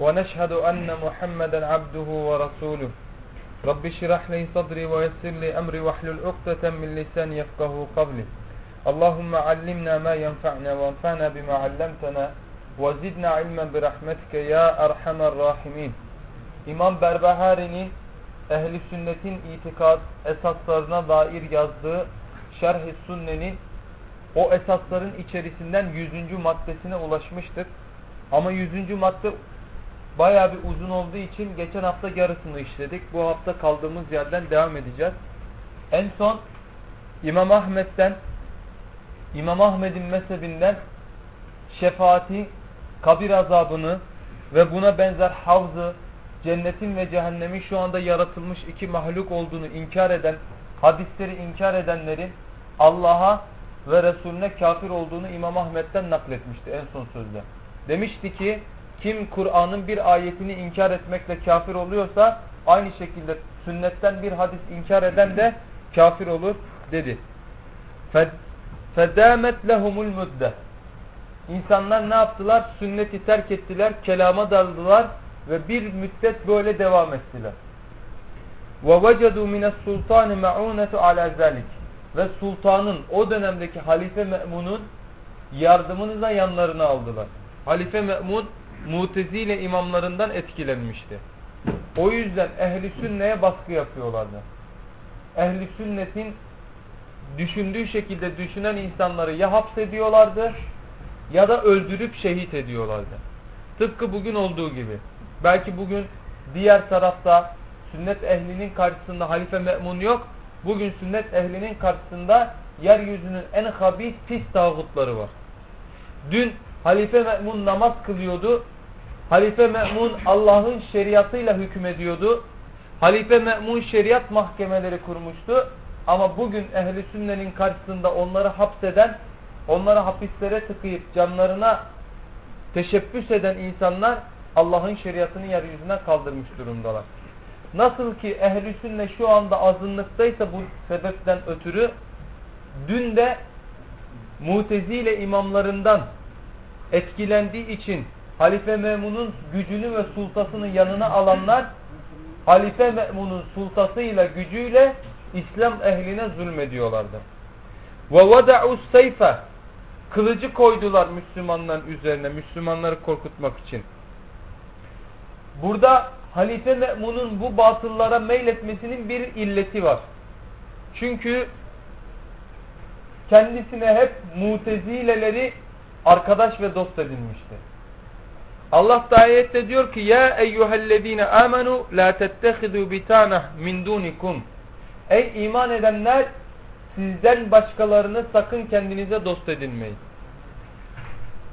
ونشهد أن محمدا عبده ورسوله رب اشرح لي صدري ويسر لي أمري واحلل عقدة من لساني يفقه قولي اللهم علمنا ما ينفعنا وانفعنا بما علمتنا وزدنا علما برحمتك ya erhamer rahimin. İmam Berbahari'nin ehli sünnetin itikad esaslarına dair yazdığı Şerh-i Sünne'nin o esasların içerisinden 100. maddesine ulaşmıştık. Ama 100. madde bayağı bir uzun olduğu için geçen hafta yarısını işledik. Bu hafta kaldığımız yerden devam edeceğiz. En son İmam Ahmet'ten İmam Ahmet'in mezhebinden şefaati, kabir azabını ve buna benzer havzı, cennetin ve cehennemin şu anda yaratılmış iki mahluk olduğunu inkar eden, hadisleri inkar edenlerin Allah'a ve Resulüne kafir olduğunu İmam Ahmet'ten nakletmişti en son sözde. Demişti ki kim Kur'an'ın bir ayetini inkar etmekle kafir oluyorsa aynı şekilde sünnetten bir hadis inkar eden de kafir olur dedi. فَدَامَتْ لَهُمُ الْمُدَّةِ İnsanlar ne yaptılar? Sünneti terk ettiler, kelama daldılar ve bir müddet böyle devam ettiler. وَوَجَدُوا مِنَ السُّلْطَانِ مَعُونَةُ عَلَى ذَلِكِ Ve sultanın, o dönemdeki Halife Me'mun'un yardımını da yanlarına aldılar. Halife Me'mun, Mutezile imamlarından etkilenmişti. O yüzden ehli sünneye baskı yapıyorlardı. Ehli sünnetin düşündüğü şekilde düşünen insanları ya hapsediyorlardı ya da öldürüp şehit ediyorlardı. Tıpkı bugün olduğu gibi. Belki bugün diğer tarafta sünnet ehlinin karşısında halife me'mun yok. Bugün sünnet ehlinin karşısında yeryüzünün en habis pis tağutları var. Dün halife me'mun namaz kılıyordu. Halife me'mun Allah'ın şeriatıyla hükmediyordu. Halife me'mun şeriat mahkemeleri kurmuştu. Ama bugün ehli sünnenin karşısında onları hapseden, onları hapislere tıkayıp canlarına teşebbüs eden insanlar Allah'ın şeriatını yeryüzüne kaldırmış durumdalar. Nasıl ki ehli sünne şu anda azınlıktaysa bu sebepten ötürü dün de mutezile imamlarından etkilendiği için Halife Memun'un gücünü ve sultasını yanına alanlar Halife Memun'un sultasıyla gücüyle İslam ehline zulmediyorlardı. وَوَدَعُوا السَّيْفَ Kılıcı koydular Müslümanların üzerine, Müslümanları korkutmak için. Burada Halife Me'mun'un bu batıllara meyletmesinin bir illeti var. Çünkü kendisine hep mutezileleri arkadaş ve dost edinmişti. Allah da ayette diyor ki ya eyyühellezine amenu la tettehidu bitanah min dunikum Ey iman edenler sizden başkalarını sakın kendinize dost edinmeyin.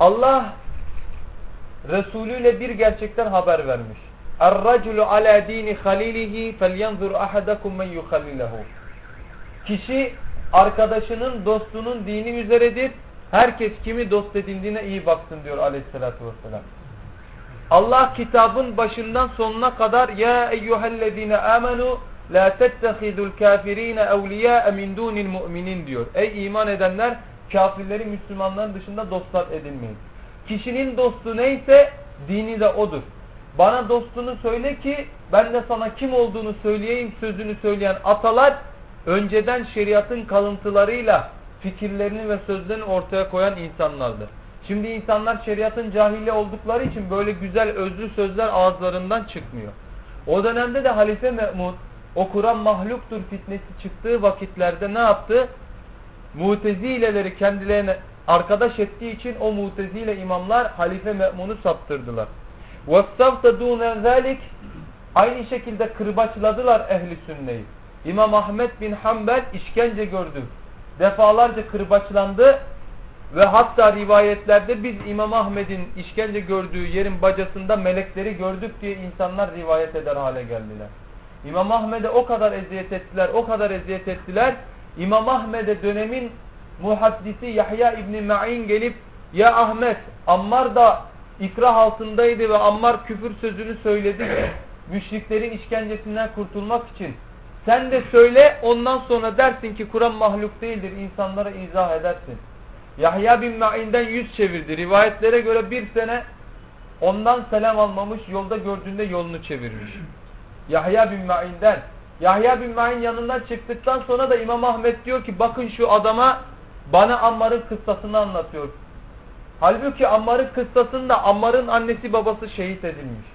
Allah Resulü ile bir gerçekten haber vermiş. Er-raculu ala dini halilihi felyanzur ahadakum men yuhallilehu. Kişi arkadaşının, dostunun dini üzeredir. Herkes kimi dost edindiğine iyi baksın diyor aleyhissalatü vesselam. Allah kitabın başından sonuna kadar ya eyyühellezine amenu la tettehidul kafirine evliya min dunil mu'minin diyor. Ey iman edenler kafirleri Müslümanların dışında dostlar edinmeyin. Kişinin dostu neyse dini de odur. Bana dostunu söyle ki ben de sana kim olduğunu söyleyeyim sözünü söyleyen atalar önceden şeriatın kalıntılarıyla fikirlerini ve sözlerini ortaya koyan insanlardır. Şimdi insanlar şeriatın cahili oldukları için böyle güzel özlü sözler ağızlarından çıkmıyor. O dönemde de Halife Me'mun o Kur'an mahluktur fitnesi çıktığı vakitlerde ne yaptı? Mutezileleri kendilerine arkadaş ettiği için o mutezile imamlar Halife Me'mun'u saptırdılar. وَاسْتَفْتَدُونَ ذَٰلِكِ Aynı şekilde kırbaçladılar ehli sünneyi. İmam Ahmet bin Hanbel işkence gördü. Defalarca kırbaçlandı. ve hatta rivayetlerde biz İmam Ahmed'in işkence gördüğü yerin bacasında melekleri gördük diye insanlar rivayet eder hale geldiler. İmam Ahmed'e o kadar eziyet ettiler, o kadar eziyet ettiler. İmam Ahmed'e dönemin muhaddisi Yahya İbni Ma'in gelip ya Ahmet Ammar da ikrah altındaydı ve Ammar küfür sözünü söyledi müşriklerin işkencesinden kurtulmak için. Sen de söyle ondan sonra dersin ki Kur'an mahluk değildir insanlara izah edersin. Yahya bin Ma'in'den yüz çevirdi. Rivayetlere göre bir sene ondan selam almamış yolda gördüğünde yolunu çevirmiş. Yahya bin Ma'in'den. Yahya bin Ma'in yanından çıktıktan sonra da İmam Ahmet diyor ki bakın şu adama bana Ammar'ın kıssasını anlatıyor. Halbuki Ammar'ın kıssasında Ammar'ın annesi babası şehit edilmiş.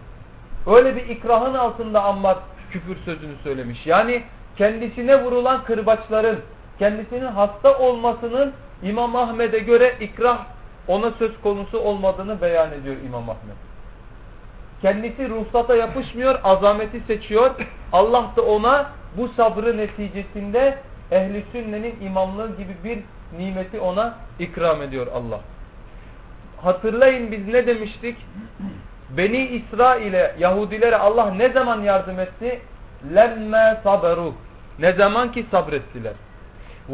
Öyle bir ikrahın altında Ammar küfür sözünü söylemiş. Yani kendisine vurulan kırbaçların, kendisinin hasta olmasının İmam Ahmet'e göre ikrah ona söz konusu olmadığını beyan ediyor İmam Ahmet. Kendisi ruhsata yapışmıyor, azameti seçiyor. Allah da ona bu sabrı neticesinde ehli sünnenin imamlığı gibi bir nimeti ona ikram ediyor Allah. Hatırlayın biz ne demiştik? Beni İsrail'e, Yahudilere Allah ne zaman yardım etti? Lemme saberu. Ne zaman ki sabrettiler.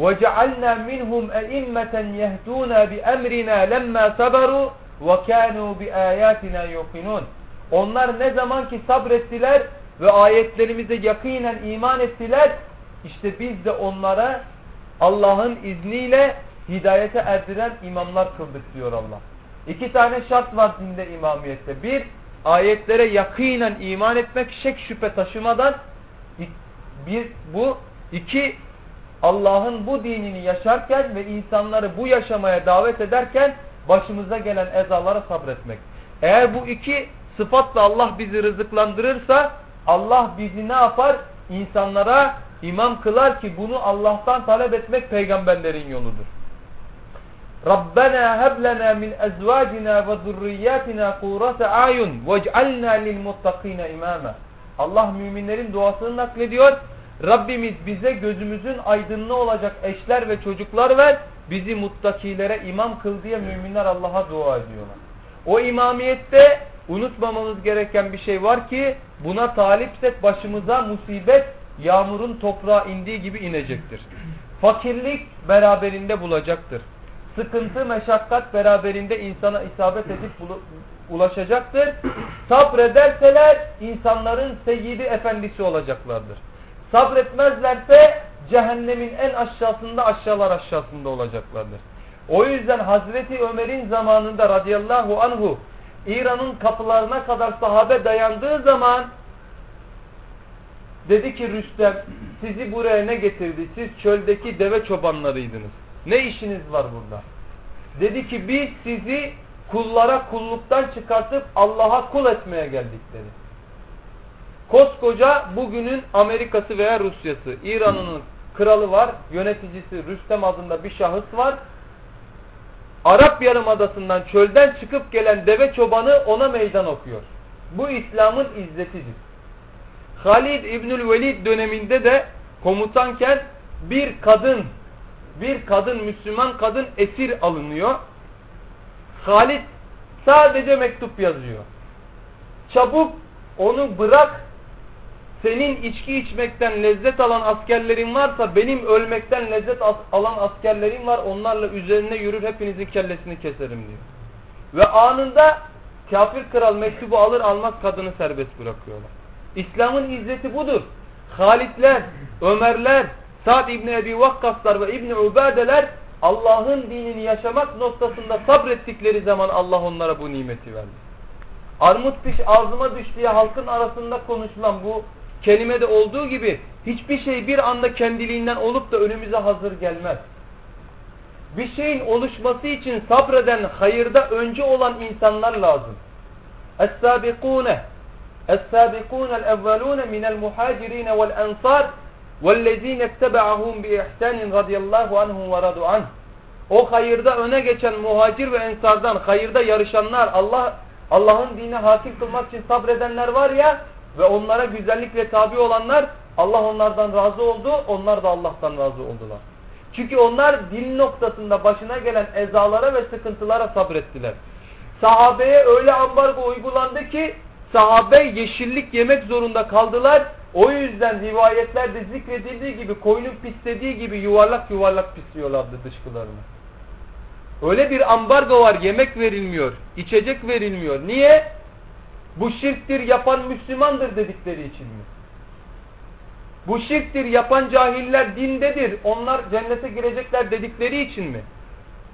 وَجَعَلْنَا مِنْهُمْ اَئِمَّةً يَهْدُونَ بِأَمْرِنَا لَمَّا صَبَرُوا وَكَانُوا بِآيَاتِنَا يُقِنُونَ Onlar ne zaman ki sabrettiler ve ayetlerimize yakinen iman ettiler, işte biz de onlara Allah'ın izniyle hidayete erdiren imamlar kıldık diyor Allah. İki tane şart var dinde imamiyette. Bir, ayetlere yakinen iman etmek, şek şüphe taşımadan. Bir, bu. iki Allah'ın bu dinini yaşarken ve insanları bu yaşamaya davet ederken başımıza gelen ezalara sabretmek. Eğer bu iki sıfatla Allah bizi rızıklandırırsa Allah bizi ne yapar? İnsanlara imam kılar ki bunu Allah'tan talep etmek peygamberlerin yoludur. Rabbena heb min ezvacina ve zurriyatina kurrate ayun vec'alna lil muttakina imama. Allah müminlerin duasını naklediyor. Rabbimiz bize gözümüzün aydınlığı olacak eşler ve çocuklar ver. Bizi muttakilere imam kıl diye müminler Allah'a dua ediyorlar. O imamiyette unutmamamız gereken bir şey var ki buna talipsek başımıza musibet yağmurun toprağa indiği gibi inecektir. Fakirlik beraberinde bulacaktır. Sıkıntı, meşakkat beraberinde insana isabet edip ulaşacaktır. Sabrederseler insanların seyyidi efendisi olacaklardır. Sabretmezlerse cehennemin en aşağısında aşağılar aşağısında olacaklardır. O yüzden Hazreti Ömer'in zamanında radıyallahu anhu İran'ın kapılarına kadar sahabe dayandığı zaman dedi ki Rüstem sizi buraya ne getirdi? Siz çöldeki deve çobanlarıydınız. Ne işiniz var burada? Dedi ki biz sizi kullara kulluktan çıkartıp Allah'a kul etmeye geldik dedi. Koskoca bugünün Amerika'sı veya Rusya'sı, İran'ın kralı var, yöneticisi Rüstem adında bir şahıs var. Arap Yarımadası'ndan çölden çıkıp gelen deve çobanı ona meydan okuyor. Bu İslam'ın izzetidir. Halid İbnül Velid döneminde de komutanken bir kadın, bir kadın, Müslüman kadın esir alınıyor. Halid sadece mektup yazıyor. Çabuk onu bırak senin içki içmekten lezzet alan askerlerin varsa benim ölmekten lezzet alan askerlerim var onlarla üzerine yürür hepinizin kellesini keserim diyor. Ve anında kafir kral mektubu alır almaz kadını serbest bırakıyorlar. İslam'ın izzeti budur. Halitler, Ömerler, Sa'd İbni Ebi Vakkaslar ve İbni Ubadeler Allah'ın dinini yaşamak noktasında sabrettikleri zaman Allah onlara bu nimeti verdi. Armut piş ağzıma düş diye halkın arasında konuşulan bu kelimede olduğu gibi hiçbir şey bir anda kendiliğinden olup da önümüze hazır gelmez. Bir şeyin oluşması için sabreden hayırda önce olan insanlar lazım. Es-sabikune Es-sabikune el-evvelune minel muhacirine vel-ensar وَالَّذ۪ينَ اتَّبَعَهُمْ بِإِحْسَانٍ رَضِيَ اللّٰهُ عَنْهُمْ وَرَضُوا عَنْهُ O hayırda öne geçen muhacir ve ensardan hayırda yarışanlar Allah Allah'ın dini hakim kılmak için sabredenler var ya ve onlara güzellikle tabi olanlar Allah onlardan razı oldu, onlar da Allah'tan razı oldular. Çünkü onlar din noktasında başına gelen ezalara ve sıkıntılara sabrettiler. Sahabeye öyle ambargo uygulandı ki sahabe yeşillik yemek zorunda kaldılar. O yüzden rivayetlerde zikredildiği gibi koyunun pislediği gibi yuvarlak yuvarlak pisliyorlardı dışkılarını. Öyle bir ambargo var yemek verilmiyor, içecek verilmiyor. Niye? Bu şirktir yapan Müslümandır dedikleri için mi? Bu şirktir yapan cahiller dindedir. Onlar cennete girecekler dedikleri için mi?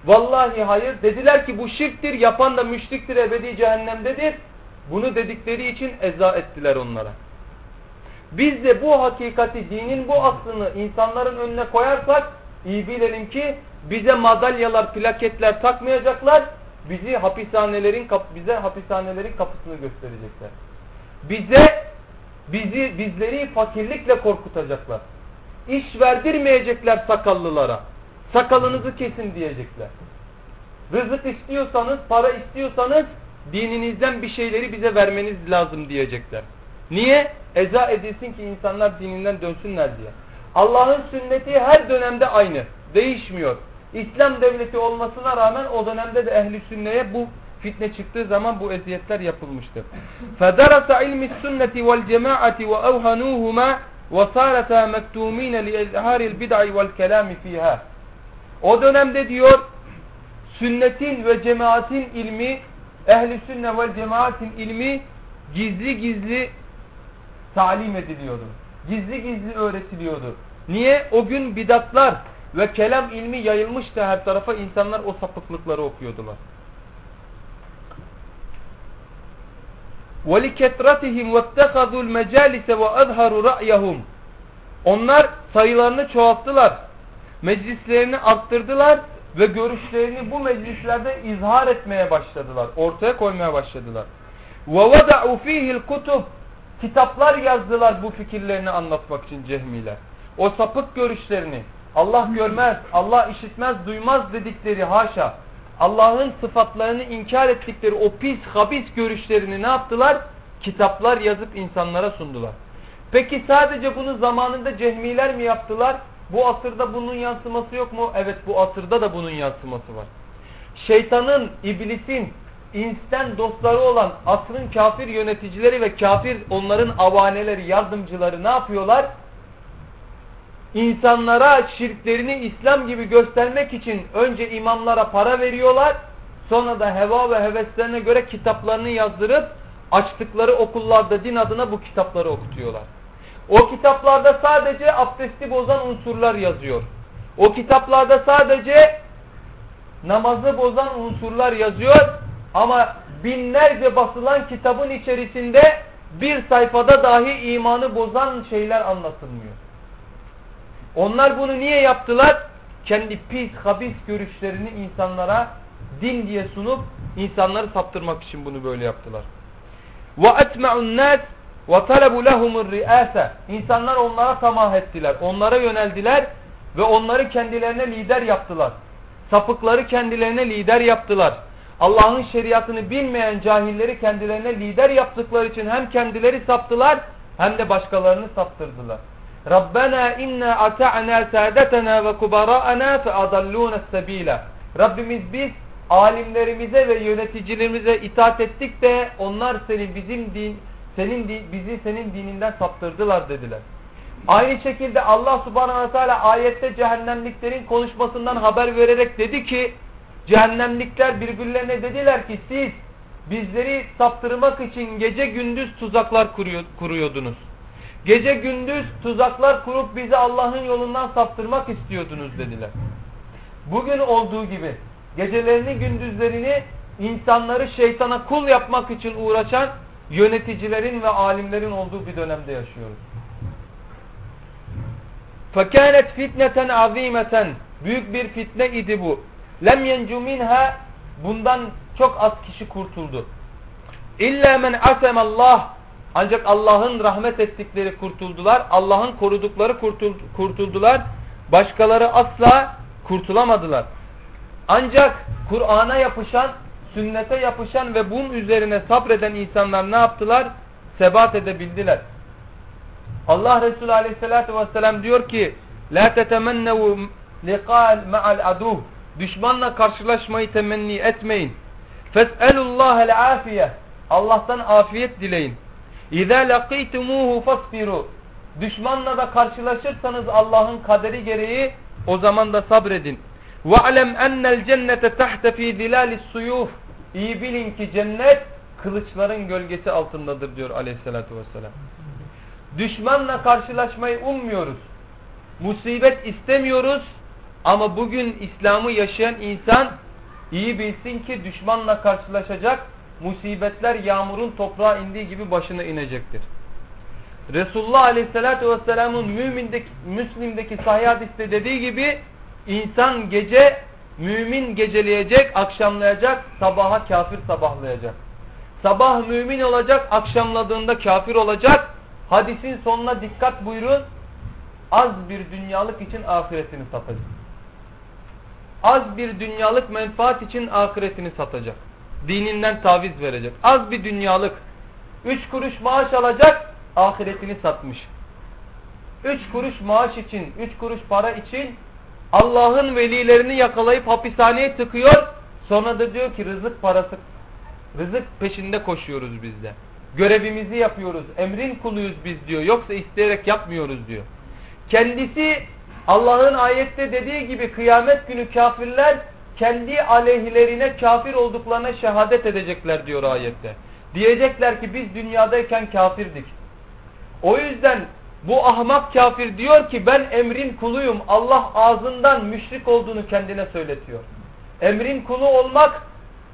Vallahi hayır. Dediler ki bu şirktir yapan da müşriktir ebedi cehennemdedir. Bunu dedikleri için eza ettiler onlara. Biz de bu hakikati, dinin bu aslını insanların önüne koyarsak iyi bilelim ki bize madalyalar, plaketler takmayacaklar. Bizi hapishanelerin bize hapishanelerin kapısını gösterecekler. Bize bizi bizleri fakirlikle korkutacaklar. İş verdirmeyecekler sakallılara. Sakalınızı kesin diyecekler. Rızık istiyorsanız, para istiyorsanız dininizden bir şeyleri bize vermeniz lazım diyecekler. Niye? Eza edilsin ki insanlar dininden dönsünler diye. Allah'ın sünneti her dönemde aynı. Değişmiyor. İslam devleti olmasına rağmen o dönemde de ehli sünneye bu fitne çıktığı zaman bu eziyetler yapılmıştır. فَدَرَسَ عِلْمِ السُنَّةِ وَالْجَمَاعَةِ وَأَوْهَنُوهُمَا وَصَارَتَا مَكْتُومِينَ لِإِزْهَارِ الْبِدْعِ وَالْكَلَامِ فِيهَا O dönemde diyor sünnetin ve cemaatin ilmi ehli sünne ve cemaatin ilmi gizli gizli talim ediliyordu. Gizli gizli öğretiliyordu. Niye? O gün bidatlar ve kelam ilmi yayılmıştı her tarafa. insanlar o sapıklıkları okuyordular. وَلِكَتْرَتِهِمْ وَاتَّخَذُوا الْمَجَالِسَ وَأَظْهَرُوا رَأْيَهُمْ Onlar sayılarını çoğalttılar. Meclislerini arttırdılar ve görüşlerini bu meclislerde izhar etmeye başladılar. Ortaya koymaya başladılar. وَوَدَعُوا ف۪يهِ الْكُتُبِ Kitaplar yazdılar bu fikirlerini anlatmak için cehmiler. O sapık görüşlerini Allah görmez, Allah işitmez, duymaz dedikleri haşa. Allah'ın sıfatlarını inkar ettikleri o pis, habis görüşlerini ne yaptılar? Kitaplar yazıp insanlara sundular. Peki sadece bunu zamanında cehmiler mi yaptılar? Bu asırda bunun yansıması yok mu? Evet bu asırda da bunun yansıması var. Şeytanın, iblisin, insten dostları olan asrın kafir yöneticileri ve kafir onların avaneleri, yardımcıları ne yapıyorlar? İnsanlara şirklerini İslam gibi göstermek için önce imamlara para veriyorlar. Sonra da heva ve heveslerine göre kitaplarını yazdırıp açtıkları okullarda din adına bu kitapları okutuyorlar. O kitaplarda sadece abdesti bozan unsurlar yazıyor. O kitaplarda sadece namazı bozan unsurlar yazıyor. Ama binlerce basılan kitabın içerisinde bir sayfada dahi imanı bozan şeyler anlatılmıyor. Onlar bunu niye yaptılar? Kendi pis, habis görüşlerini insanlara din diye sunup insanları saptırmak için bunu böyle yaptılar. وَاَتْمَعُ النَّاسِ وَطَلَبُ لَهُمُ الرِّئَاسَ İnsanlar onlara tamah ettiler. Onlara yöneldiler ve onları kendilerine lider yaptılar. Sapıkları kendilerine lider yaptılar. Allah'ın şeriatını bilmeyen cahilleri kendilerine lider yaptıkları için hem kendileri saptılar hem de başkalarını saptırdılar. Rabbena inna ata'na saadetena ve kubara'ana fe adalluna sebila. Rabbimiz biz alimlerimize ve yöneticilerimize itaat ettik de onlar senin bizim din senin bizi senin dininden saptırdılar dediler. Aynı şekilde Allah subhanahu ve teala ayette cehennemliklerin konuşmasından haber vererek dedi ki cehennemlikler birbirlerine dediler ki siz bizleri saptırmak için gece gündüz tuzaklar kuruyordunuz. Gece gündüz tuzaklar kurup bizi Allah'ın yolundan saptırmak istiyordunuz dediler. Bugün olduğu gibi gecelerini gündüzlerini insanları şeytana kul yapmak için uğraşan yöneticilerin ve alimlerin olduğu bir dönemde yaşıyoruz. فَكَانَتْ فِتْنَةً عَظ۪يمَةً Büyük bir fitne idi bu. Lem yencu minha bundan çok az kişi kurtuldu. İlla men Allah ancak Allah'ın rahmet ettikleri kurtuldular. Allah'ın korudukları kurtuldular. Başkaları asla kurtulamadılar. Ancak Kur'an'a yapışan, sünnete yapışan ve bunun üzerine sabreden insanlar ne yaptılar? Sebat edebildiler. Allah Resulü Aleyhisselatü Vesselam diyor ki La tetemennevu liqa'al ma'al aduh. Düşmanla karşılaşmayı temenni etmeyin. Fes'elullahel afiye. Allah'tan afiyet dileyin. İza laqitumuhu fasbiru. Düşmanla da karşılaşırsanız Allah'ın kaderi gereği o zaman da sabredin. وَعْلَمْ اَنَّ الْجَنَّةَ تَحْتَ ف۪ي دِلَالِ السُّيُوفِ İyi bilin ki cennet kılıçların gölgesi altındadır diyor aleyhissalatü vesselam. Düşmanla karşılaşmayı ummuyoruz. Musibet istemiyoruz. Ama bugün İslam'ı yaşayan insan iyi bilsin ki düşmanla karşılaşacak. Musibetler yağmurun toprağa indiği gibi başına inecektir. Resulullah Aleyhisselatü Vesselam'ın mümindeki, Müslim'deki sahih hadiste dediği gibi insan gece mümin geceleyecek, akşamlayacak, sabaha kafir sabahlayacak. Sabah mümin olacak, akşamladığında kafir olacak. Hadisin sonuna dikkat buyurun. Az bir dünyalık için ahiretini satacak. Az bir dünyalık menfaat için ahiretini satacak. Dininden taviz verecek. Az bir dünyalık. Üç kuruş maaş alacak, ahiretini satmış. Üç kuruş maaş için, üç kuruş para için Allah'ın velilerini yakalayıp hapishaneye tıkıyor. Sonra da diyor ki rızık parası, rızık peşinde koşuyoruz biz de. Görevimizi yapıyoruz, emrin kuluyuz biz diyor. Yoksa isteyerek yapmıyoruz diyor. Kendisi Allah'ın ayette dediği gibi kıyamet günü kafirler kendi aleyhilerine kafir olduklarına şehadet edecekler diyor ayette. Diyecekler ki biz dünyadayken kafirdik. O yüzden bu ahmak kafir diyor ki ben emrin kuluyum. Allah ağzından müşrik olduğunu kendine söyletiyor. Emrin kulu olmak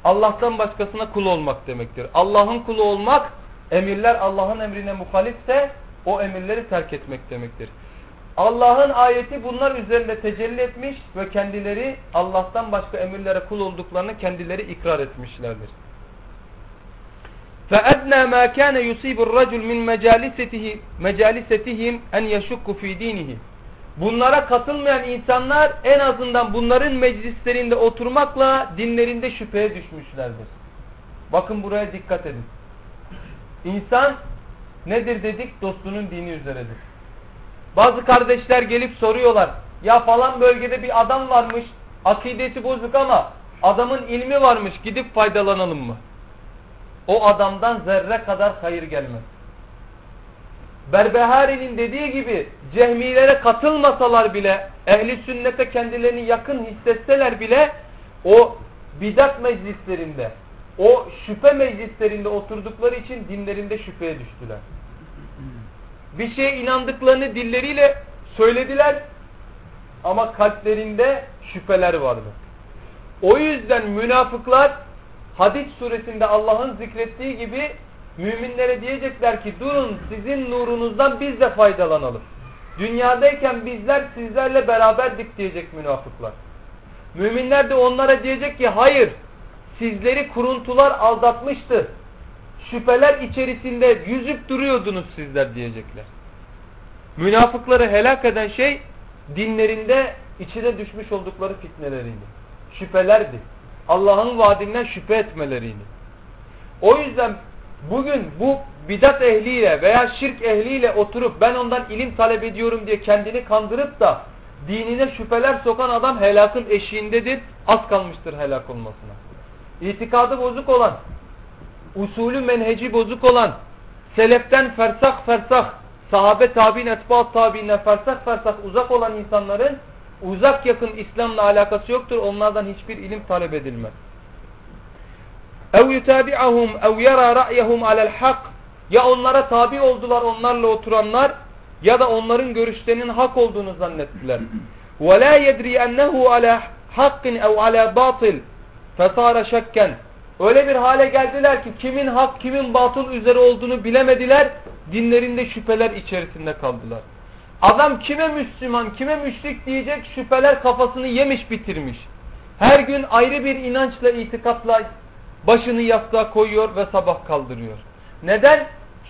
Allah'tan başkasına kul olmak demektir. Allah'ın kulu olmak emirler Allah'ın emrine muhalifse o emirleri terk etmek demektir. Allah'ın ayeti bunlar üzerinde tecelli etmiş ve kendileri Allah'tan başka emirlere kul olduklarını kendileri ikrar etmişlerdir. فَأَدْنَى مَا كَانَ يُصِيبُ الرَّجُلْ مِنْ مَجَالِسَتِهِمْ اَنْ يَشُكُّ ف۪ي دِينِهِ Bunlara katılmayan insanlar en azından bunların meclislerinde oturmakla dinlerinde şüpheye düşmüşlerdir. Bakın buraya dikkat edin. İnsan nedir dedik? Dostunun dini üzeredir. Bazı kardeşler gelip soruyorlar. Ya falan bölgede bir adam varmış. Akidesi bozuk ama adamın ilmi varmış. Gidip faydalanalım mı? O adamdan zerre kadar hayır gelmez. Berbehari'nin dediği gibi cehmilere katılmasalar bile ehli sünnete kendilerini yakın hissetseler bile o bidat meclislerinde o şüphe meclislerinde oturdukları için dinlerinde şüpheye düştüler. Bir şeye inandıklarını dilleriyle söylediler ama kalplerinde şüpheler vardı. O yüzden münafıklar Hadis suresinde Allah'ın zikrettiği gibi müminlere diyecekler ki durun sizin nurunuzdan biz de faydalanalım. Dünyadayken bizler sizlerle beraberdik diyecek münafıklar. Müminler de onlara diyecek ki hayır sizleri kuruntular aldatmıştı. Şüpheler içerisinde yüzüp duruyordunuz sizler diyecekler. Münafıkları helak eden şey dinlerinde içine düşmüş oldukları fitneleriydi. Şüphelerdi. Allah'ın vaadinden şüphe etmeleriydi. O yüzden bugün bu bidat ehliyle veya şirk ehliyle oturup ben ondan ilim talep ediyorum diye kendini kandırıp da dinine şüpheler sokan adam helakın eşiğindedir. Az kalmıştır helak olmasına. İtikadı bozuk olan, usulü menheci bozuk olan, seleften fersah fersah, sahabe tabi'in, etbaat tabi'inle fersah fersah uzak olan insanların uzak yakın İslam'la alakası yoktur. Onlardan hiçbir ilim talep edilmez. اَوْ يُتَابِعَهُمْ اَوْ يَرَى رَأْيَهُمْ عَلَى الْحَقِّ Ya onlara tabi oldular onlarla oturanlar ya da onların görüşlerinin hak olduğunu zannettiler. وَلَا يَدْرِي أَنَّهُ عَلَى حَقٍ اَوْ عَلَى بَاطِلٍ فَصَارَ شَكًّا Öyle bir hale geldiler ki kimin hak kimin batıl üzere olduğunu bilemediler. Dinlerinde şüpheler içerisinde kaldılar. Adam kime Müslüman, kime müşrik diyecek şüpheler kafasını yemiş bitirmiş. Her gün ayrı bir inançla, itikatla başını yastığa koyuyor ve sabah kaldırıyor. Neden?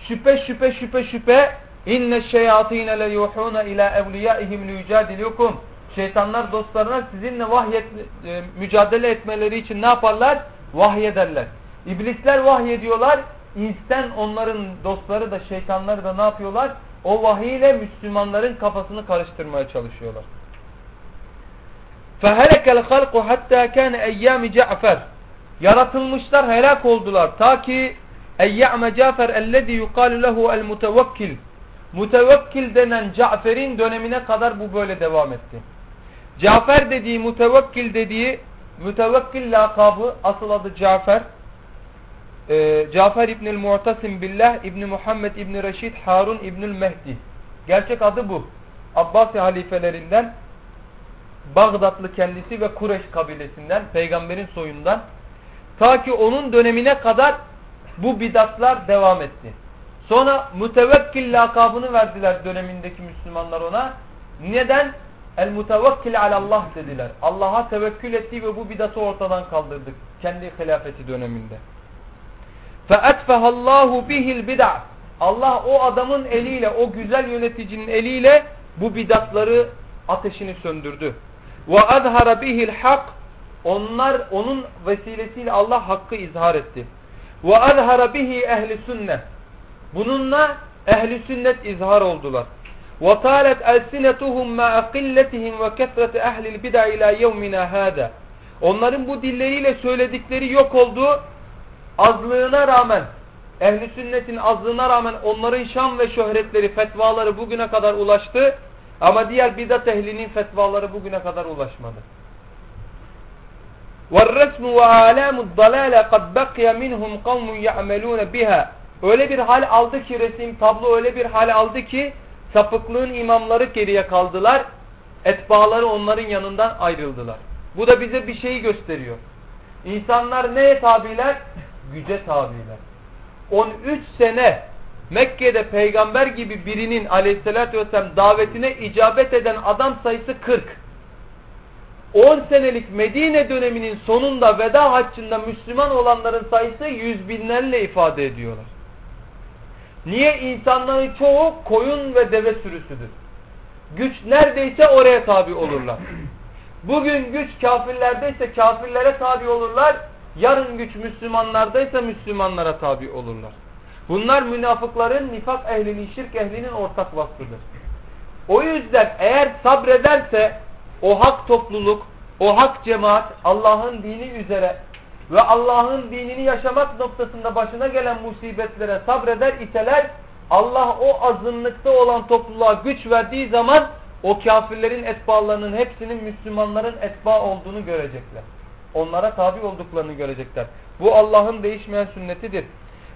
Şüphe, şüphe, şüphe, şüphe. İnne şeyatine le yuhuna ila evliyaihim liyucadilukum. Şeytanlar dostlarına sizinle vahyet, e, mücadele etmeleri için ne yaparlar? Vahyederler. İblisler vahyediyorlar. İnsten onların dostları da şeytanları da ne yapıyorlar? O vahiy ile Müslümanların kafasını karıştırmaya çalışıyorlar. فَهَلَكَ الْخَلْقُ حَتَّى كَانَ اَيَّامِ جَعْفَرٍ Yaratılmışlar helak oldular. Ta ki eyyame Cafer ellezî yukalu lehu el mutevekkil. Mutevekkil denen Cafer'in dönemine kadar bu böyle devam etti. Cafer dediği, mutevekkil dediği, mütevekkil lakabı asıl adı Cafer. Ee, Cafer İbnül Mu'tasim Billah İbni Muhammed İbni Reşid Harun İbnül Mehdi. Gerçek adı bu. Abbasi halifelerinden Bağdatlı kendisi ve Kureş kabilesinden, peygamberin soyundan. Ta ki onun dönemine kadar bu bidatlar devam etti. Sonra mütevekkil lakabını verdiler dönemindeki Müslümanlar ona. Neden? El mutevekkil alallah dediler. Allah'a tevekkül etti ve bu bidatı ortadan kaldırdık. Kendi hilafeti döneminde. Feetfehallahu bihil bid'a. Allah o adamın eliyle, o güzel yöneticinin eliyle bu bidatları ateşini söndürdü. Ve azhara bihil hak. Onlar onun vesilesiyle Allah hakkı izhar etti. Ve azhara bihi ehli sünnet. Bununla ehli sünnet izhar oldular. وَطَالَتْ أَلْسِنَتُهُمْ مَا قِلَّتِهِمْ وَكَثْرَةِ اَهْلِ الْبِدَعِ اِلَى يَوْمِنَا هَذَا Onların bu dilleriyle söyledikleri yok oldu. Azlığına rağmen, ehli sünnetin azlığına rağmen onların şan ve şöhretleri, fetvaları bugüne kadar ulaştı. Ama diğer bidat ehlinin fetvaları bugüne kadar ulaşmadı. وَالرَّسْمُ وَعَلَامُ الضَّلَالَ قَدْ بَقْيَ مِنْهُمْ قَوْمٌ يَعْمَلُونَ بِهَا Öyle bir hal aldı ki resim, tablo öyle bir hal aldı ki sapıklığın imamları geriye kaldılar. Etbaları onların yanından ayrıldılar. Bu da bize bir şeyi gösteriyor. İnsanlar neye tabiler? Güce tabiler. 13 sene Mekke'de peygamber gibi birinin aleyhissalatü vesselam davetine icabet eden adam sayısı 40. 10 senelik Medine döneminin sonunda veda haccında Müslüman olanların sayısı yüz binlerle ifade ediyorlar. Niye? insanların çoğu koyun ve deve sürüsüdür. Güç neredeyse oraya tabi olurlar. Bugün güç kafirlerdeyse kafirlere tabi olurlar. Yarın güç Müslümanlardaysa Müslümanlara tabi olurlar. Bunlar münafıkların, nifak ehlinin, şirk ehlinin ortak vasfıdır. O yüzden eğer sabrederse o hak topluluk, o hak cemaat Allah'ın dini üzere ve Allah'ın dinini yaşamak noktasında başına gelen musibetlere sabreder iteler Allah o azınlıkta olan topluluğa güç verdiği zaman o kafirlerin etbalarının hepsinin Müslümanların etba olduğunu görecekler. Onlara tabi olduklarını görecekler. Bu Allah'ın değişmeyen sünnetidir.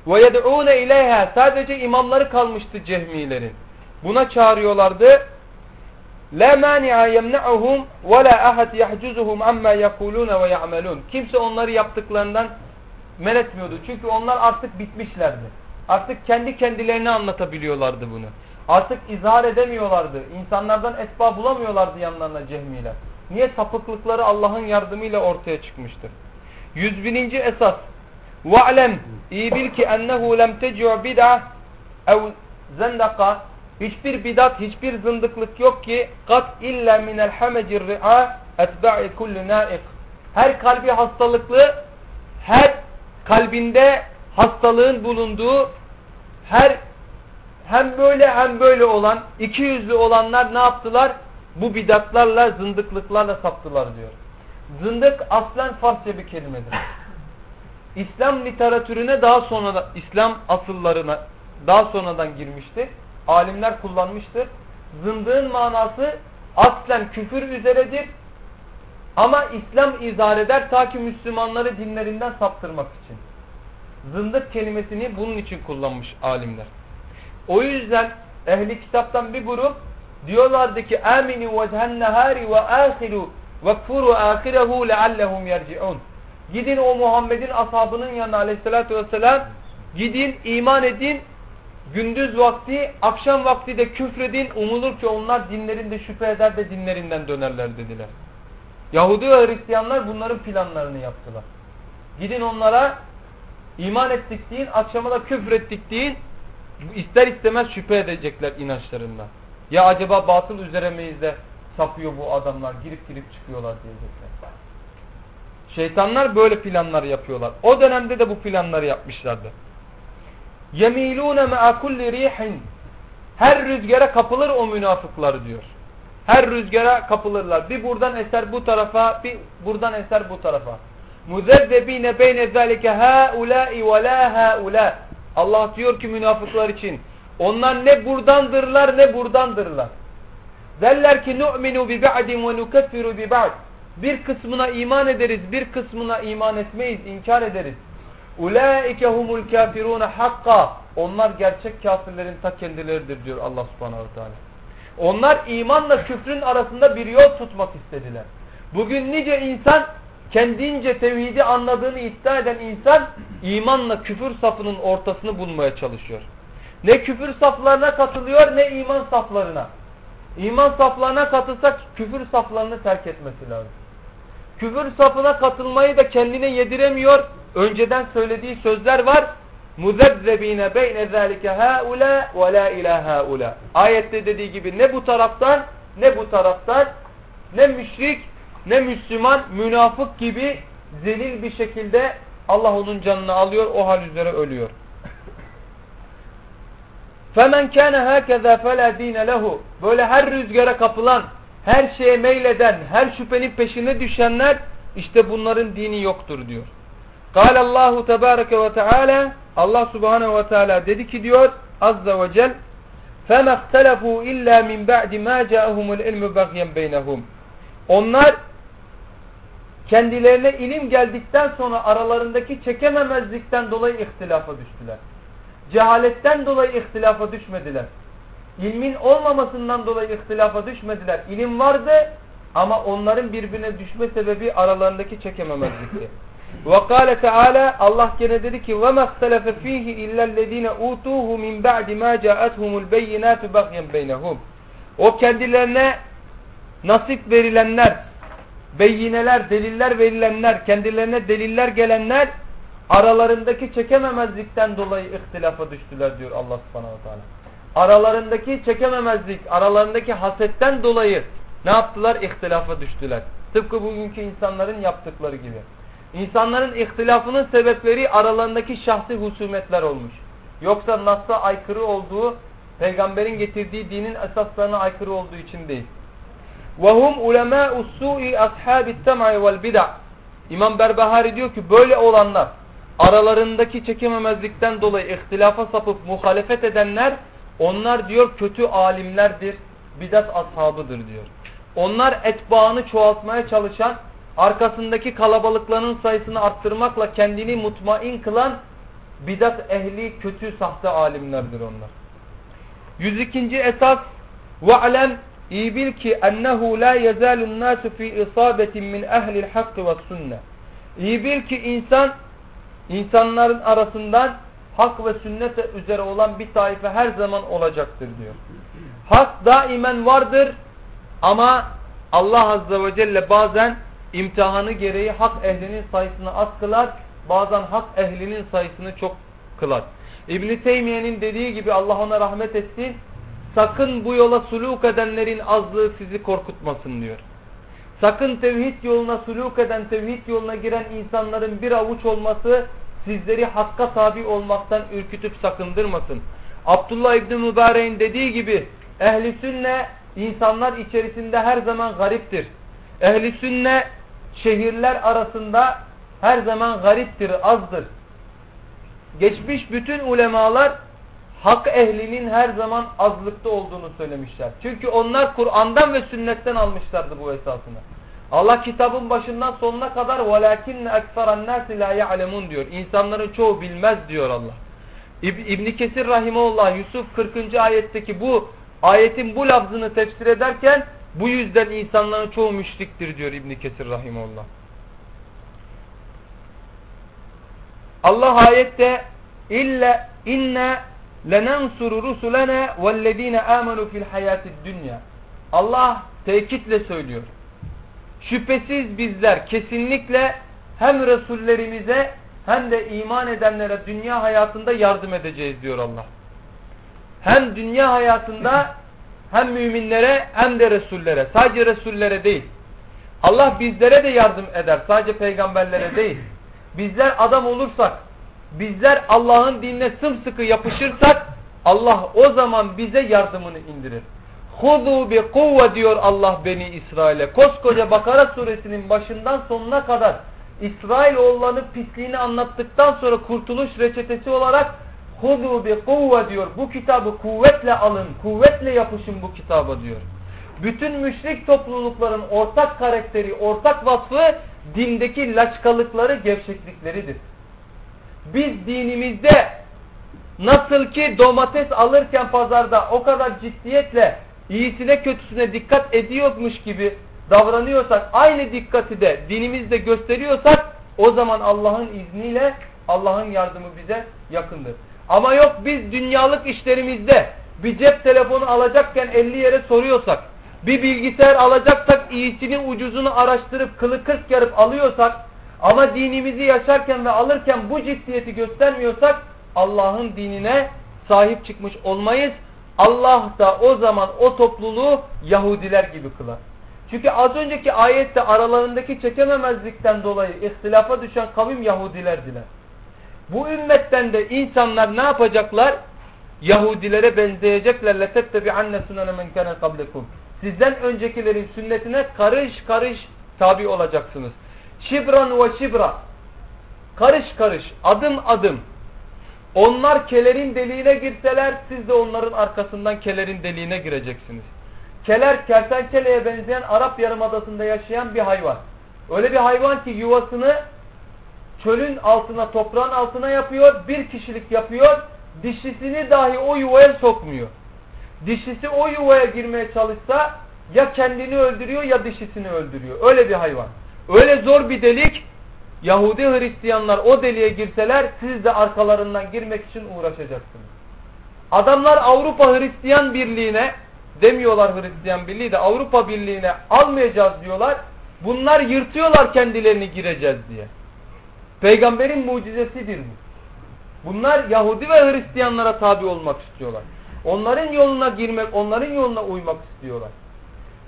وَيَدْعُونَ اِلَيْهَا Sadece imamları kalmıştı cehmilerin. Buna çağırıyorlardı. La mani'a yemna'uhum ve la ahad yahcuzuhum amma yekuluna ve ya'malun. Kimse onları yaptıklarından men etmiyordu. Çünkü onlar artık bitmişlerdi. Artık kendi kendilerine anlatabiliyorlardı bunu. Artık izhar edemiyorlardı. İnsanlardan esba bulamıyorlardı yanlarına cehmiler. Niye sapıklıkları Allah'ın yardımıyla ortaya çıkmıştır? 101. esas. Ve'lem iyi bil ki ennehu lem teci'u bid'a ev zendaka Hiçbir bidat, hiçbir zındıklık yok ki kat illa minel hamecir ri'a etba'i kullu naik. Her kalbi hastalıklı, her kalbinde hastalığın bulunduğu, her hem böyle hem böyle olan, iki yüzlü olanlar ne yaptılar? Bu bidatlarla, zındıklıklarla saptılar diyor. Zındık aslen Farsça bir kelimedir. İslam literatürüne daha sonra İslam asıllarına daha sonradan girmiştir alimler kullanmıştır. Zındığın manası aslen küfür üzeredir. Ama İslam izah eder ta ki Müslümanları dinlerinden saptırmak için. Zındık kelimesini bunun için kullanmış alimler. O yüzden ehli kitaptan bir grup diyorlardı ki aminu vechen nehari ve ahiru ve kfuru ahirehu leallehum yerciun. Gidin o Muhammed'in ashabının yanına aleyhissalatü vesselam gidin iman edin gündüz vakti, akşam vakti de küfredin, umulur ki onlar dinlerinde şüphe eder de dinlerinden dönerler dediler. Yahudi ve Hristiyanlar bunların planlarını yaptılar. Gidin onlara iman ettik deyin, akşama da küfrettik deyin, ister istemez şüphe edecekler inançlarından. Ya acaba batıl üzere miyiz de sapıyor bu adamlar, girip girip çıkıyorlar diyecekler. Şeytanlar böyle planlar yapıyorlar. O dönemde de bu planları yapmışlardı. Yemilune me'a kulli rihin. Her rüzgara kapılır o münafıklar diyor. Her rüzgara kapılırlar. Bir buradan eser bu tarafa, bir buradan eser bu tarafa. Muzebbebine beyne zalike haulâi ve la haulâ. Allah diyor ki münafıklar için onlar ne buradandır,lar ne buradandır,lar. Derler ki nu'minu bi ba'din ve nukeffiru bi ba'd. Bir kısmına iman ederiz, bir kısmına iman etmeyiz, inkar ederiz. Ulaike humul kafirun hakka. Onlar gerçek kafirlerin ta kendileridir diyor Allah Subhanahu ve Teala. Onlar imanla küfrün arasında bir yol tutmak istediler. Bugün nice insan kendince tevhidi anladığını iddia eden insan imanla küfür safının ortasını bulmaya çalışıyor. Ne küfür saflarına katılıyor ne iman saflarına. İman saflarına katılsak küfür saflarını terk etmesi lazım. Küfür safına katılmayı da kendine yediremiyor. Önceden söylediği sözler var. Muzezzebine beyne zâlike hâulâ ve lâ ilâ hâulâ. Ayette dediği gibi ne bu taraftan ne bu taraftan ne müşrik ne Müslüman münafık gibi zelil bir şekilde Allah onun canını alıyor o hal üzere ölüyor. فَمَنْ كَانَ هَكَذَا فَلَا دِينَ لَهُ Böyle her rüzgara kapılan, her şeye meyleden, her şüphenin peşine düşenler işte bunların dini yoktur diyor. قال Allahu tebareke ve teala Allah subhanehu ve teala dedi ki diyor azze ve cel فَمَا اخْتَلَفُوا اِلَّا مِنْ بَعْدِ مَا جَاءَهُمُ الْاِلْمُ بَغْيًا بَيْنَهُمْ Onlar kendilerine ilim geldikten sonra aralarındaki çekememezlikten dolayı ihtilafa düştüler. Cehaletten dolayı ihtilafa düşmediler. İlmin olmamasından dolayı ihtilafa düşmediler. İlim vardı ama onların birbirine düşme sebebi aralarındaki çekememezlikti. وقال Teala Allah gene dedi ki وَمَا اخْتَلَفَ ف۪يهِ اِلَّا الَّذ۪ينَ اُوتُوهُ مِنْ بَعْدِ مَا جَاءَتْهُمُ الْبَيِّنَاتُ بَغْيًا بَيْنَهُمْ O kendilerine nasip verilenler, beyineler, deliller verilenler, kendilerine deliller gelenler aralarındaki çekememezlikten dolayı ihtilafa düştüler diyor Allah subhanahu teala. Aralarındaki çekememezlik, aralarındaki hasetten dolayı ne yaptılar? İhtilafa düştüler. Tıpkı bugünkü insanların yaptıkları gibi. İnsanların ihtilafının sebepleri aralarındaki şahsi husumetler olmuş. Yoksa Nas'a aykırı olduğu, peygamberin getirdiği dinin esaslarına aykırı olduğu için değil. وَهُمْ اُلَمَاءُ السُّٰءِ أَصْحَابِ التَّمْعِ وَالْبِدَعِ İmam Berbahari diyor ki böyle olanlar aralarındaki çekememezlikten dolayı ihtilafa sapıp muhalefet edenler onlar diyor kötü alimlerdir, bidat ashabıdır diyor. Onlar etbaını çoğaltmaya çalışan, arkasındaki kalabalıkların sayısını arttırmakla kendini mutmain kılan bidat ehli kötü sahte alimlerdir onlar. 102. esas وَعْلَمْ İyi bil ki ennehu la yezalun nasu fi isabetin min ehlil hakkı ve sünne. İyi bil ki insan insanların arasından hak ve sünnet üzere olan bir taife her zaman olacaktır diyor. Hak daimen vardır ama Allah Azze ve Celle bazen imtihanı gereği hak ehlinin sayısını az kılar, bazen hak ehlinin sayısını çok kılar. İbn-i Teymiye'nin dediği gibi Allah ona rahmet etsin, sakın bu yola suluk edenlerin azlığı sizi korkutmasın diyor. Sakın tevhid yoluna suluk eden, tevhid yoluna giren insanların bir avuç olması sizleri hakka tabi olmaktan ürkütüp sakındırmasın. Abdullah İbni Mübarek'in dediği gibi ehli sünne insanlar içerisinde her zaman gariptir. Ehli sünne şehirler arasında her zaman gariptir, azdır. Geçmiş bütün ulemalar hak ehlinin her zaman azlıkta olduğunu söylemişler. Çünkü onlar Kur'an'dan ve sünnetten almışlardı bu esasını. Allah kitabın başından sonuna kadar وَلَاكِنَّ اَكْفَرَ النَّاسِ لَا يَعْلَمُونَ diyor. İnsanların çoğu bilmez diyor Allah. İb İbni Kesir Rahimullah Yusuf 40. ayetteki bu ayetin bu lafzını tefsir ederken bu yüzden insanların çoğu müşriktir diyor İbni Kesir Rahimullah. Allah ayette illa inna lenansuru rusulana vellezine amenu fil hayatid dünya. Allah tekitle söylüyor. Şüphesiz bizler kesinlikle hem Resullerimize hem de iman edenlere dünya hayatında yardım edeceğiz diyor Allah. Hem dünya hayatında hem müminlere hem de Resullere. Sadece Resullere değil. Allah bizlere de yardım eder. Sadece peygamberlere değil. Bizler adam olursak, bizler Allah'ın dinine sımsıkı yapışırsak Allah o zaman bize yardımını indirir. Hudu bi kuvve diyor Allah beni İsrail'e. Koskoca Bakara suresinin başından sonuna kadar İsrail oğullarının pisliğini anlattıktan sonra kurtuluş reçetesi olarak Hudu bi kuvve diyor. Bu kitabı kuvvetle alın, kuvvetle yapışın bu kitaba diyor. Bütün müşrik toplulukların ortak karakteri, ortak vasfı dindeki laçkalıkları, gevşeklikleridir. Biz dinimizde nasıl ki domates alırken pazarda o kadar ciddiyetle iyisine kötüsüne dikkat ediyormuş gibi davranıyorsak, aynı dikkati de dinimizde gösteriyorsak o zaman Allah'ın izniyle Allah'ın yardımı bize yakındır. Ama yok biz dünyalık işlerimizde bir cep telefonu alacakken 50 yere soruyorsak, bir bilgisayar alacaksak iyisini ucuzunu araştırıp kılı kırk yarıp alıyorsak ama dinimizi yaşarken ve alırken bu ciddiyeti göstermiyorsak Allah'ın dinine sahip çıkmış olmayız. Allah da o zaman o topluluğu Yahudiler gibi kılar. Çünkü az önceki ayette aralarındaki çekememezlikten dolayı ihtilafa düşen kavim Yahudilerdiler. Bu ümmetten de insanlar ne yapacaklar? Yahudilere benzeyecekler. لَتَتَّبِعَنَّ سُنَنَ مَنْ كَانَ قَبْلَكُمْ Sizden öncekilerin sünnetine karış karış tabi olacaksınız. Şibran ve şibra. Karış karış, adım adım. onlar kelerin deliğine girseler siz de onların arkasından kelerin deliğine gireceksiniz. Keler kertenkeleye benzeyen Arap Yarımadası'nda yaşayan bir hayvan. Öyle bir hayvan ki yuvasını çölün altına, toprağın altına yapıyor, bir kişilik yapıyor, dişisini dahi o yuvaya sokmuyor. Dişisi o yuvaya girmeye çalışsa ya kendini öldürüyor ya dişisini öldürüyor. Öyle bir hayvan. Öyle zor bir delik Yahudi Hristiyanlar o deliğe girseler siz de arkalarından girmek için uğraşacaksınız. Adamlar Avrupa Hristiyan Birliği'ne demiyorlar Hristiyan Birliği de Avrupa Birliği'ne almayacağız diyorlar. Bunlar yırtıyorlar kendilerini gireceğiz diye. Peygamberin mucizesidir bu. Bunlar Yahudi ve Hristiyanlara tabi olmak istiyorlar. Onların yoluna girmek, onların yoluna uymak istiyorlar.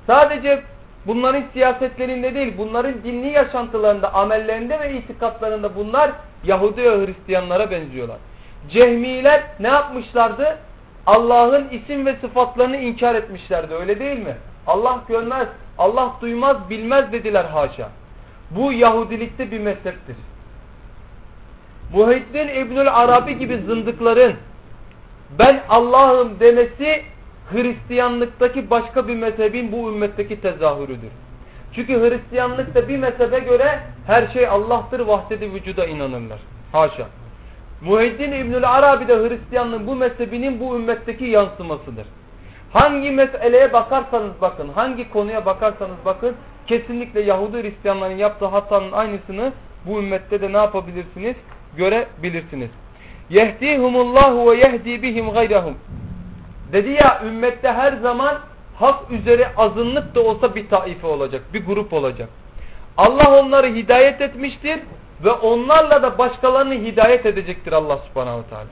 Sadece bunların siyasetlerinde değil, bunların dinli yaşantılarında, amellerinde ve itikatlarında bunlar Yahudi ve Hristiyanlara benziyorlar. Cehmiler ne yapmışlardı? Allah'ın isim ve sıfatlarını inkar etmişlerdi öyle değil mi? Allah görmez, Allah duymaz, bilmez dediler haşa. Bu Yahudilikte bir mezheptir. Muhiddin İbnül Arabi gibi zındıkların ben Allah'ım demesi Hristiyanlıktaki başka bir mezhebin bu ümmetteki tezahürüdür. Çünkü Hristiyanlıkta bir mezhebe göre her şey Allah'tır vahdedi vücuda inanırlar. Haşa. Muhiddin İbnül Arabi de Hristiyanlığın bu mezhebinin bu ümmetteki yansımasıdır. Hangi meseleye bakarsanız bakın, hangi konuya bakarsanız bakın, kesinlikle Yahudi Hristiyanların yaptığı hatanın aynısını bu ümmette de ne yapabilirsiniz? Görebilirsiniz. Yehdihumullahu ve yehdi bihim gayrahum. Dedi ya ümmette her zaman hak üzere azınlık da olsa bir taife olacak, bir grup olacak. Allah onları hidayet etmiştir ve onlarla da başkalarını hidayet edecektir Allah subhanahu teala.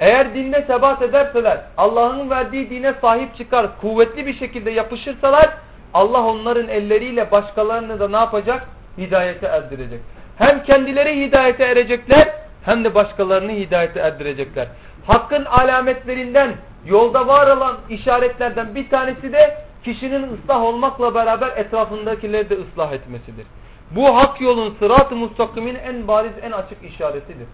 Eğer dinde sebat ederseler, Allah'ın verdiği dine sahip çıkar, kuvvetli bir şekilde yapışırsalar, Allah onların elleriyle başkalarını da ne yapacak? Hidayete erdirecek. Hem kendileri hidayete erecekler, hem de başkalarını hidayete erdirecekler. Hakkın alametlerinden, yolda var olan işaretlerden bir tanesi de kişinin ıslah olmakla beraber etrafındakileri de ıslah etmesidir. Bu hak yolun sırat-ı mustakimin en bariz, en açık işaretidir.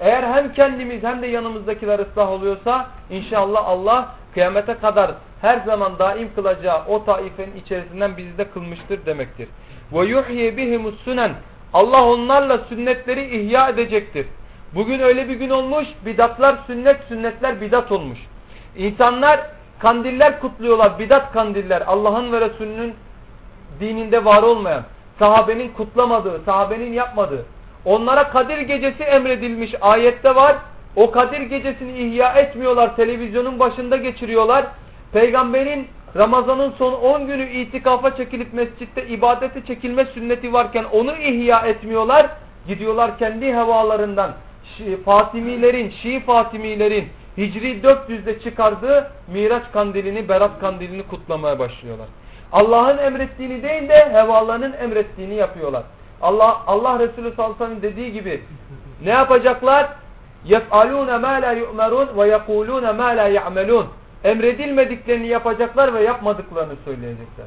Eğer hem kendimiz hem de yanımızdakiler ıslah oluyorsa inşallah Allah kıyamete kadar her zaman daim kılacağı o taifenin içerisinden bizi de kılmıştır demektir. Yuhyi bihimus sunen Allah onlarla sünnetleri ihya edecektir. Bugün öyle bir gün olmuş bidatlar sünnet sünnetler bidat olmuş. İnsanlar kandiller kutluyorlar bidat kandiller. Allah'ın ve Resulünün dininde var olmayan sahabenin kutlamadığı sahabenin yapmadığı. Onlara Kadir gecesi emredilmiş ayette var. O Kadir gecesini ihya etmiyorlar televizyonun başında geçiriyorlar. Peygamberin Ramazan'ın son 10 günü itikafa çekilip mescitte ibadete çekilme sünneti varken onu ihya etmiyorlar. Gidiyorlar kendi hevalarından. Fatimilerin, Şii Fatimilerin Hicri 400'de çıkardığı Miraç kandilini, Berat kandilini kutlamaya başlıyorlar. Allah'ın emrettiğini değil de hevalarının emrettiğini yapıyorlar. Allah Allah Resulü sallallahu aleyhi ve dediği gibi ne yapacaklar? يَفْعَلُونَ مَا لَا يُؤْمَرُونَ وَيَقُولُونَ مَا لَا يَعْمَلُونَ emredilmediklerini yapacaklar ve yapmadıklarını söyleyecekler.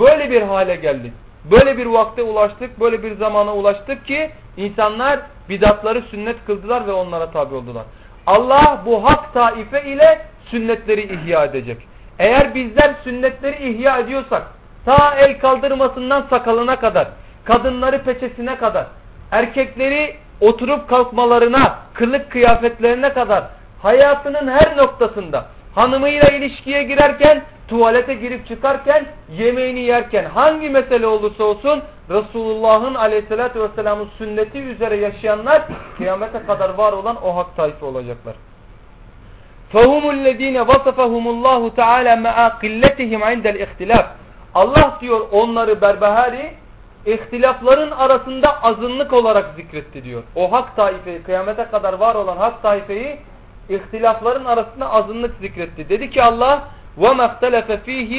Böyle bir hale geldik. Böyle bir vakte ulaştık, böyle bir zamana ulaştık ki insanlar bidatları sünnet kıldılar ve onlara tabi oldular. Allah bu hak taife ile sünnetleri ihya edecek. Eğer bizler sünnetleri ihya ediyorsak ta el kaldırmasından sakalına kadar, kadınları peçesine kadar, erkekleri oturup kalkmalarına, kılık kıyafetlerine kadar hayatının her noktasında hanımıyla ilişkiye girerken, tuvalete girip çıkarken, yemeğini yerken hangi mesele olursa olsun Resulullah'ın aleyhissalatü vesselamın sünneti üzere yaşayanlar kıyamete kadar var olan o hak taifi olacaklar. فَهُمُ الَّذ۪ينَ وَصَفَهُمُ اللّٰهُ تَعَالَى مَعَا قِلَّتِهِمْ عِنْدَ الْاِخْتِلَافِ Allah diyor onları berbehari ihtilafların arasında azınlık olarak zikretti diyor. O hak taifeyi kıyamete kadar var olan hak taifeyi ihtilafların arasında azınlık zikretti. Dedi ki Allah وَمَا اخْتَلَفَ ف۪يهِ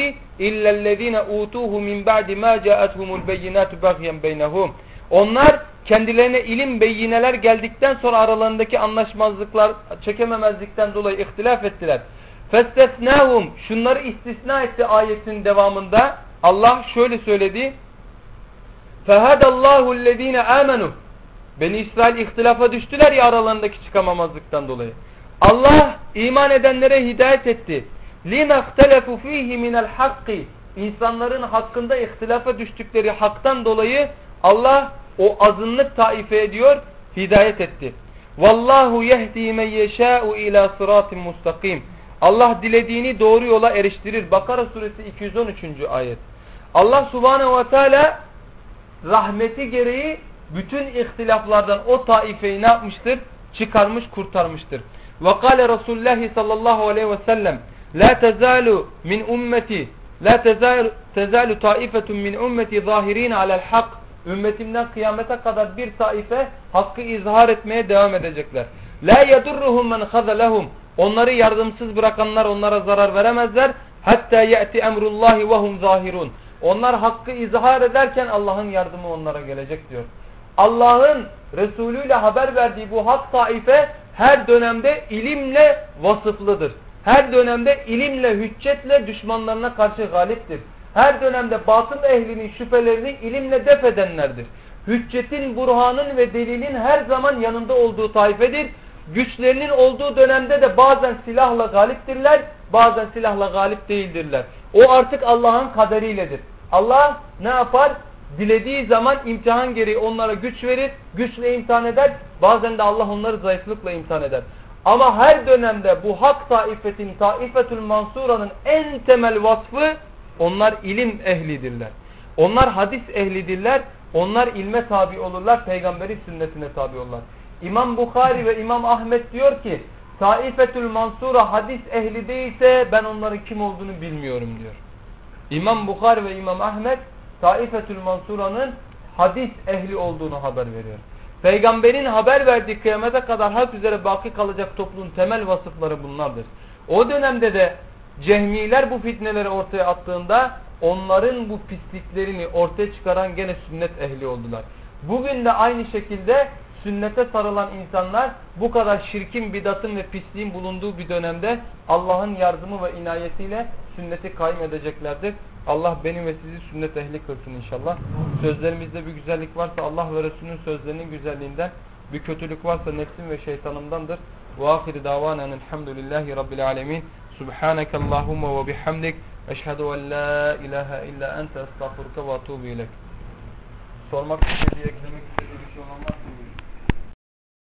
اِلَّا الَّذ۪ينَ اُوتُوهُ مِنْ بَعْدِ مَا جَاءَتْهُمُ الْبَيِّنَاتُ بَغْيًا بَيْنَهُمْ Onlar kendilerine ilim beyineler geldikten sonra aralarındaki anlaşmazlıklar, çekememezlikten dolayı ihtilaf ettiler. فَاسْتَثْنَاهُمْ Şunları istisna etti ayetin devamında. Allah şöyle söyledi. فَهَدَ اللّٰهُ الَّذ۪ينَ آمَنُوا Beni İsrail ihtilafa düştüler ya aralarındaki çıkamamazlıktan dolayı. Allah iman edenlere hidayet etti. لِمَا اخْتَلَفُ ف۪يهِ مِنَ الْحَقِّ İnsanların hakkında ihtilafa düştükleri haktan dolayı Allah o azınlık taifeye diyor hidayet etti. Vallahu yehdi men yeşâ'u ila sıratin mustakim. Allah dilediğini doğru yola eriştirir. Bakara suresi 213. ayet. Allah subhanehu ve teala rahmeti gereği bütün ihtilaflardan o taifeyi ne yapmıştır? Çıkarmış, kurtarmıştır. Ve kâle Resulullah sallallahu aleyhi ve sellem La tezalu min ummeti La tezalu, taifetun min ummeti zahirin alel hak Ümmetimden kıyamete kadar bir taife hakkı izhar etmeye devam edecekler. La yedurruhum men khazalahum. Onları yardımsız bırakanlar onlara zarar veremezler. Hatta ya'ti emrullahi ve hum zahirun. Onlar hakkı izhar ederken Allah'ın yardımı onlara gelecek diyor. Allah'ın Resulü ile haber verdiği bu hak taife her dönemde ilimle vasıflıdır. Her dönemde ilimle, hüccetle düşmanlarına karşı galiptir. Her dönemde batıl ehlinin şüphelerini ilimle def edenlerdir. Hüccetin, burhanın ve delilin her zaman yanında olduğu taifedir. Güçlerinin olduğu dönemde de bazen silahla galiptirler, bazen silahla galip değildirler. O artık Allah'ın kaderiyledir. Allah ne yapar? Dilediği zaman imtihan gereği onlara güç verir, güçle imtihan eder. Bazen de Allah onları zayıflıkla imtihan eder. Ama her dönemde bu hak taifetin, taifetül mansuranın en temel vasfı onlar ilim ehlidirler. Onlar hadis ehlidirler. Onlar ilme tabi olurlar. Peygamberin sünnetine tabi olurlar. İmam Bukhari ve İmam Ahmet diyor ki Taifetül Mansura hadis ehli değilse ben onların kim olduğunu bilmiyorum diyor. İmam Bukhari ve İmam Ahmet Taifetül Mansura'nın hadis ehli olduğunu haber veriyor. Peygamberin haber verdiği kıyamete kadar hak üzere baki kalacak toplumun temel vasıfları bunlardır. O dönemde de Cehmiler bu fitneleri ortaya attığında onların bu pisliklerini ortaya çıkaran gene sünnet ehli oldular. Bugün de aynı şekilde sünnete sarılan insanlar bu kadar şirkin, bidatın ve pisliğin bulunduğu bir dönemde Allah'ın yardımı ve inayetiyle sünneti kaym edeceklerdir. Allah benim ve sizi sünnet ehli kılsın inşallah. Sözlerimizde bir güzellik varsa Allah ve Resulünün sözlerinin güzelliğinden, bir kötülük varsa nefsim ve şeytanımdandır. Ve ahiri davanen elhamdülillahi rabbil alemin. Subhaneke Allahumma ve bihamdik. Eşhedü en la ilahe illa ente estağfurke ve atubu ilek. Sormak istediği, eklemek istediği bir şey olan var